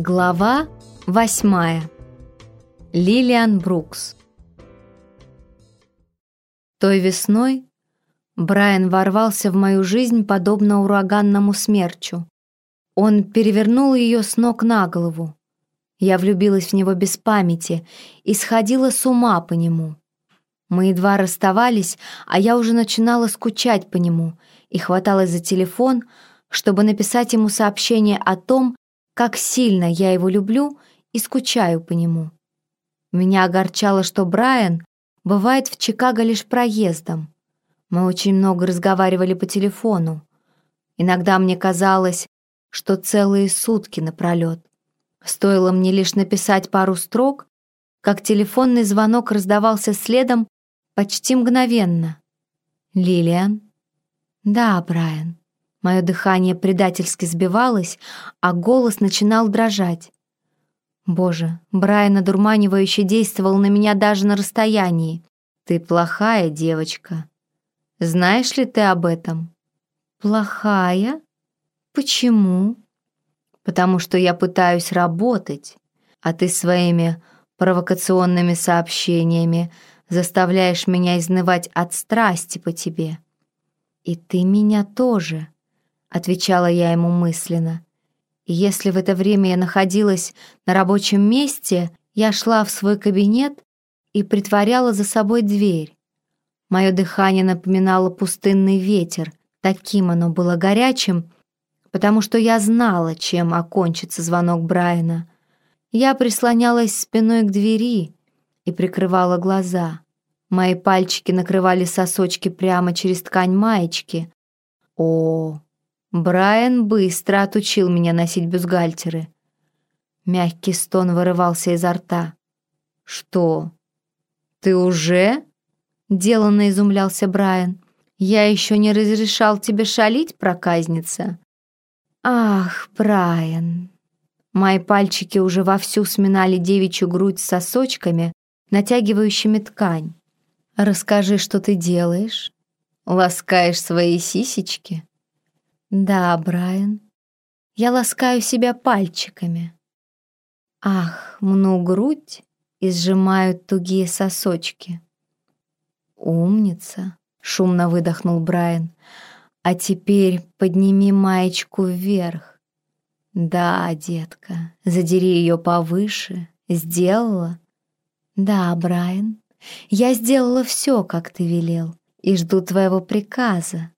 Глава восьмая. Лилиан Брукс. Той весной Брайан ворвался в мою жизнь подобно ураганному смерчу. Он перевернул ее с ног на голову. Я влюбилась в него без памяти и сходила с ума по нему. Мы едва расставались, а я уже начинала скучать по нему и хваталась за телефон, чтобы написать ему сообщение о том, как сильно я его люблю и скучаю по нему. Меня огорчало, что Брайан бывает в Чикаго лишь проездом. Мы очень много разговаривали по телефону. Иногда мне казалось, что целые сутки напролет. Стоило мне лишь написать пару строк, как телефонный звонок раздавался следом почти мгновенно. «Лилиан?» «Да, Брайан». Мое дыхание предательски сбивалось, а голос начинал дрожать. Боже, Брайан одурманивающе действовал на меня даже на расстоянии. «Ты плохая девочка. Знаешь ли ты об этом?» «Плохая? Почему?» «Потому что я пытаюсь работать, а ты своими провокационными сообщениями заставляешь меня изнывать от страсти по тебе. И ты меня тоже». — отвечала я ему мысленно. И если в это время я находилась на рабочем месте, я шла в свой кабинет и притворяла за собой дверь. Мое дыхание напоминало пустынный ветер, таким оно было горячим, потому что я знала, чем окончится звонок Брайана. Я прислонялась спиной к двери и прикрывала глаза. Мои пальчики накрывали сосочки прямо через ткань маечки. О, Брайан быстро отучил меня носить бюстгальтеры. Мягкий стон вырывался изо рта. «Что? Ты уже?» Деланно изумлялся Брайан. «Я еще не разрешал тебе шалить, проказница?» «Ах, Брайан!» Мои пальчики уже вовсю сминали девичью грудь с сосочками, натягивающими ткань. «Расскажи, что ты делаешь?» «Ласкаешь свои сисечки?» Да, Брайан, я ласкаю себя пальчиками. Ах, мну грудь и сжимают тугие сосочки. Умница, шумно выдохнул Брайан. А теперь подними маечку вверх. Да, детка, задери ее повыше. Сделала? Да, Брайан, я сделала все, как ты велел, и жду твоего приказа.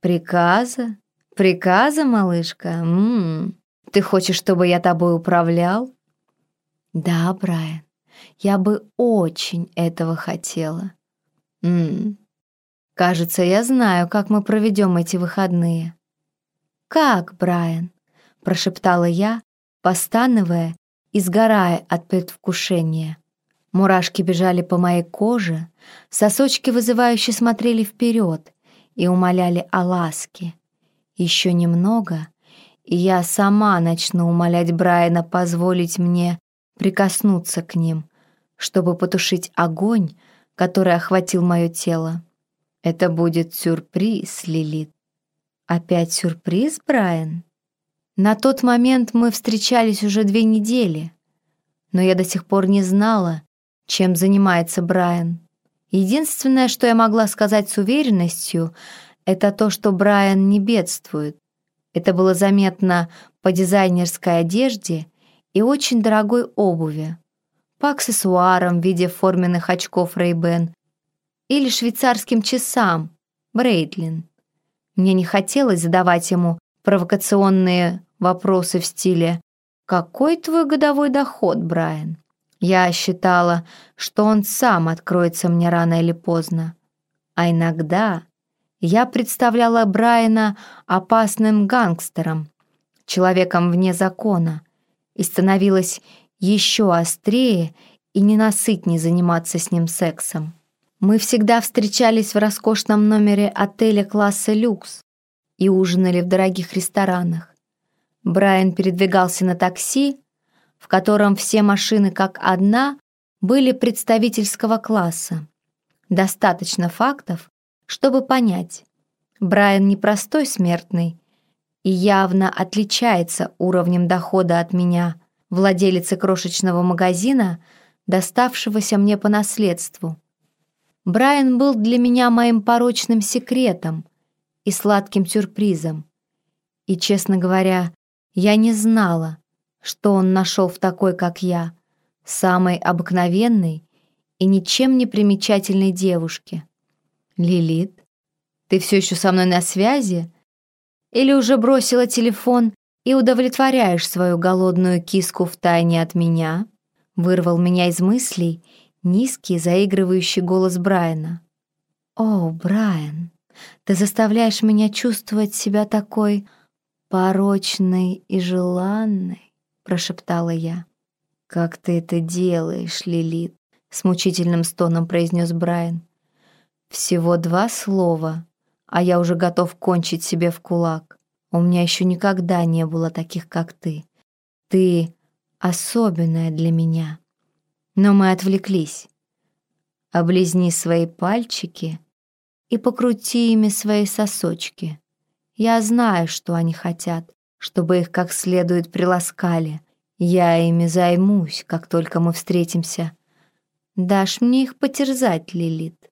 Приказа? «Приказа, малышка? М -м. Ты хочешь, чтобы я тобой управлял?» «Да, Брайан, я бы очень этого хотела». «М Кажется, я знаю, как мы проведем эти выходные». «Как, Брайан?» — прошептала я, постановая и сгорая от предвкушения. Мурашки бежали по моей коже, сосочки вызывающе смотрели вперед и умоляли о ласке. Еще немного, и я сама начну умолять Брайана позволить мне прикоснуться к ним, чтобы потушить огонь, который охватил мое тело. Это будет сюрприз, Лилит. Опять сюрприз, Брайан? На тот момент мы встречались уже две недели, но я до сих пор не знала, чем занимается Брайан. Единственное, что я могла сказать с уверенностью — это то, что Брайан не бедствует. Это было заметно по дизайнерской одежде и очень дорогой обуви, по аксессуарам в виде форменных очков Ray-Ban или швейцарским часам Брейдлин. Мне не хотелось задавать ему провокационные вопросы в стиле «Какой твой годовой доход, Брайан?» Я считала, что он сам откроется мне рано или поздно. А иногда я представляла Брайана опасным гангстером, человеком вне закона, и становилась еще острее и ненасытнее заниматься с ним сексом. Мы всегда встречались в роскошном номере отеля класса люкс и ужинали в дорогих ресторанах. Брайан передвигался на такси, в котором все машины как одна были представительского класса. Достаточно фактов, чтобы понять, Брайан непростой смертный и явно отличается уровнем дохода от меня, владелицы крошечного магазина, доставшегося мне по наследству. Брайан был для меня моим порочным секретом и сладким сюрпризом. И, честно говоря, я не знала, что он нашел в такой, как я, самой обыкновенной и ничем не примечательной девушке. «Лилит, ты все еще со мной на связи? Или уже бросила телефон и удовлетворяешь свою голодную киску втайне от меня?» Вырвал меня из мыслей низкий, заигрывающий голос Брайана. «О, Брайан, ты заставляешь меня чувствовать себя такой порочной и желанной», прошептала я. «Как ты это делаешь, Лилит?» с мучительным стоном произнес Брайан. «Всего два слова, а я уже готов кончить себе в кулак. У меня еще никогда не было таких, как ты. Ты особенная для меня. Но мы отвлеклись. Облизни свои пальчики и покрути ими свои сосочки. Я знаю, что они хотят, чтобы их как следует приласкали. Я ими займусь, как только мы встретимся. Дашь мне их потерзать, Лилит?»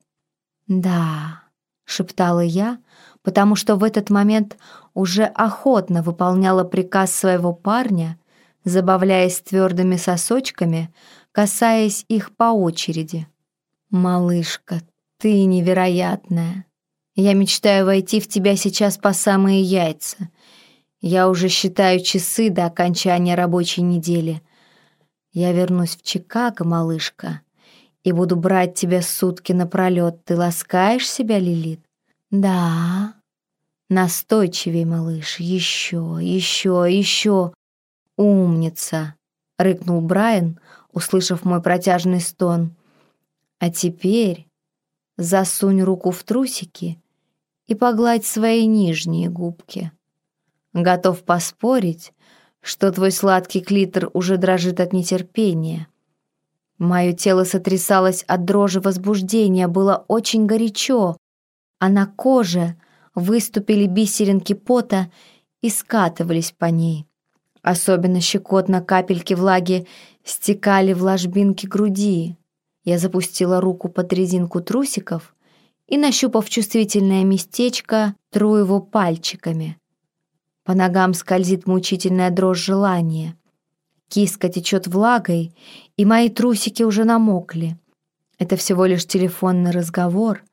«Да», — шептала я, потому что в этот момент уже охотно выполняла приказ своего парня, забавляясь твердыми сосочками, касаясь их по очереди. «Малышка, ты невероятная. Я мечтаю войти в тебя сейчас по самые яйца. Я уже считаю часы до окончания рабочей недели. Я вернусь в Чикаго, малышка, и буду брать тебя сутки напролет. Ты ласкаешь себя, Лилит? Да. Настойчивей, малыш. Еще, еще, еще. Умница, рыкнул Брайан, услышав мой протяжный стон. А теперь засунь руку в трусики и погладь свои нижние губки. Готов поспорить, что твой сладкий клитор уже дрожит от нетерпения. Мое тело сотрясалось от дрожи возбуждения, было очень горячо, а на коже выступили бисеринки пота и скатывались по ней. Особенно щекотно капельки влаги стекали в ложбинки груди. Я запустила руку под резинку трусиков и, нащупав чувствительное местечко, тру его пальчиками. По ногам скользит мучительная дрожь желания. Киска течет влагой, и мои трусики уже намокли. Это всего лишь телефонный разговор,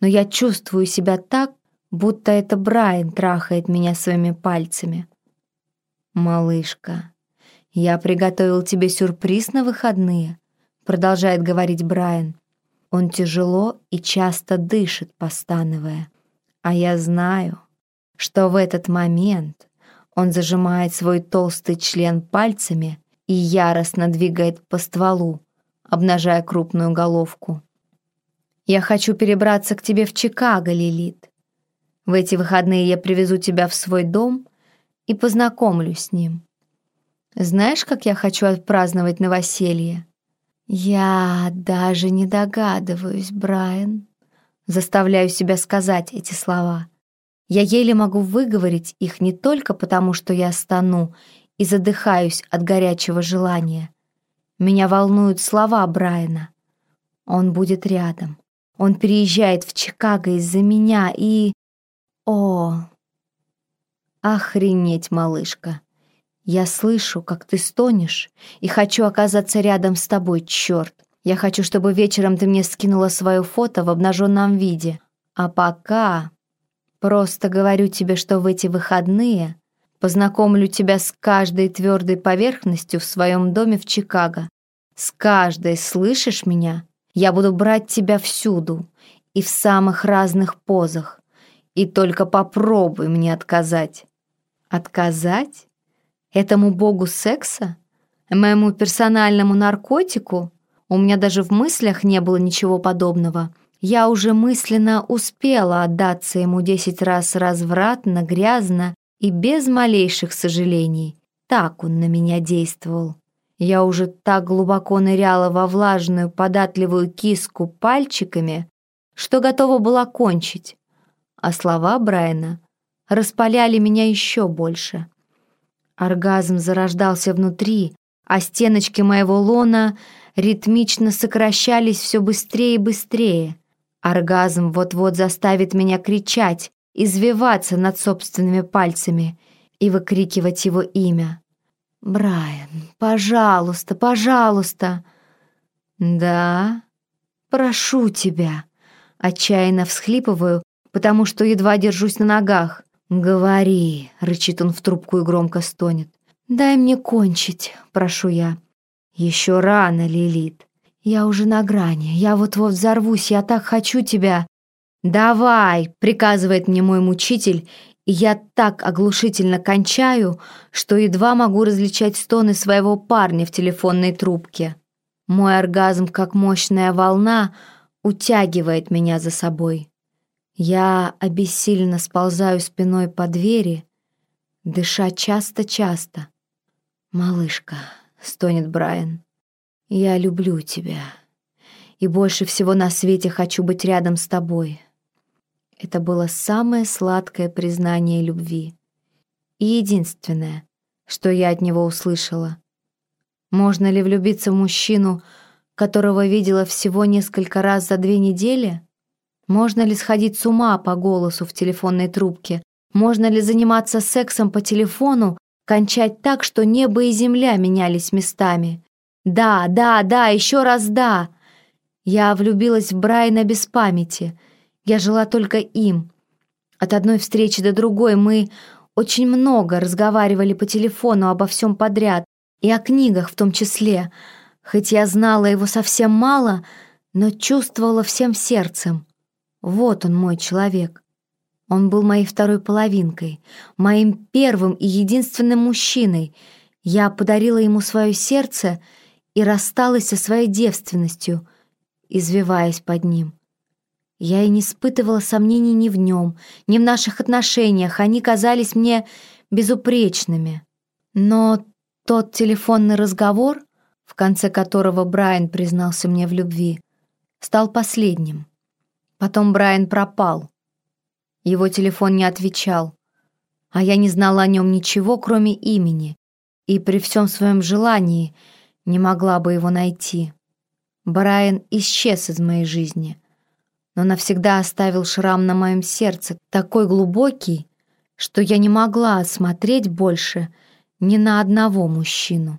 но я чувствую себя так, будто это Брайан трахает меня своими пальцами. «Малышка, я приготовил тебе сюрприз на выходные», продолжает говорить Брайан. Он тяжело и часто дышит, постановая. А я знаю, что в этот момент он зажимает свой толстый член пальцами и яростно двигает по стволу, обнажая крупную головку. «Я хочу перебраться к тебе в Чикаго, Лилит. В эти выходные я привезу тебя в свой дом и познакомлю с ним. Знаешь, как я хочу отпраздновать новоселье?» «Я даже не догадываюсь, Брайан», заставляю себя сказать эти слова. Я еле могу выговорить их не только потому, что я стану и задыхаюсь от горячего желания. Меня волнуют слова Брайана. Он будет рядом. Он переезжает в Чикаго из-за меня и... О! Охренеть, малышка! Я слышу, как ты стонешь, и хочу оказаться рядом с тобой, черт. Я хочу, чтобы вечером ты мне скинула свое фото в обнаженном виде. А пока Просто говорю тебе, что в эти выходные познакомлю тебя с каждой твердой поверхностью в своем доме в Чикаго. С каждой, слышишь меня? Я буду брать тебя всюду и в самых разных позах. И только попробуй мне отказать. Отказать? Этому богу секса? Моему персональному наркотику? У меня даже в мыслях не было ничего подобного. Я уже мысленно успела отдаться ему десять раз развратно, грязно и без малейших сожалений. Так он на меня действовал. Я уже так глубоко ныряла во влажную, податливую киску пальчиками, что готова была кончить. А слова Брайана распаляли меня еще больше. Оргазм зарождался внутри, а стеночки моего лона ритмично сокращались все быстрее и быстрее. Оргазм вот-вот заставит меня кричать, извиваться над собственными пальцами и выкрикивать его имя. «Брайан, пожалуйста, пожалуйста!» «Да, прошу тебя!» Отчаянно всхлипываю, потому что едва держусь на ногах. «Говори!» — рычит он в трубку и громко стонет. «Дай мне кончить», — прошу я. «Еще рано, Лилит. Я уже на грани. Я вот-вот взорвусь. Я так хочу тебя». «Давай!» — приказывает мне мой мучитель, и я так оглушительно кончаю, что едва могу различать стоны своего парня в телефонной трубке. Мой оргазм, как мощная волна, утягивает меня за собой. Я обессиленно сползаю спиной по двери, дыша часто-часто. «Малышка», — стонет Брайан, — «я люблю тебя, и больше всего на свете хочу быть рядом с тобой». Это было самое сладкое признание любви. И единственное, что я от него услышала. Можно ли влюбиться в мужчину, которого видела всего несколько раз за две недели? Можно ли сходить с ума по голосу в телефонной трубке? Можно ли заниматься сексом по телефону, кончать так, что небо и земля менялись местами? Да, да, да, еще раз да. Я влюбилась в Брайана без памяти — я жила только им. От одной встречи до другой мы очень много разговаривали по телефону обо всем подряд, и о книгах в том числе. Хоть я знала его совсем мало, но чувствовала всем сердцем. Вот он, мой человек. Он был моей второй половинкой, моим первым и единственным мужчиной. Я подарила ему свое сердце и рассталась со своей девственностью, извиваясь под ним. Я и не испытывала сомнений ни в нем, ни в наших отношениях, они казались мне безупречными. Но тот телефонный разговор, в конце которого Брайан признался мне в любви, стал последним. Потом Брайан пропал. Его телефон не отвечал, а я не знала о нем ничего, кроме имени, и при всем своем желании не могла бы его найти. Брайан исчез из моей жизни — но навсегда оставил шрам на моем сердце, такой глубокий, что я не могла смотреть больше ни на одного мужчину.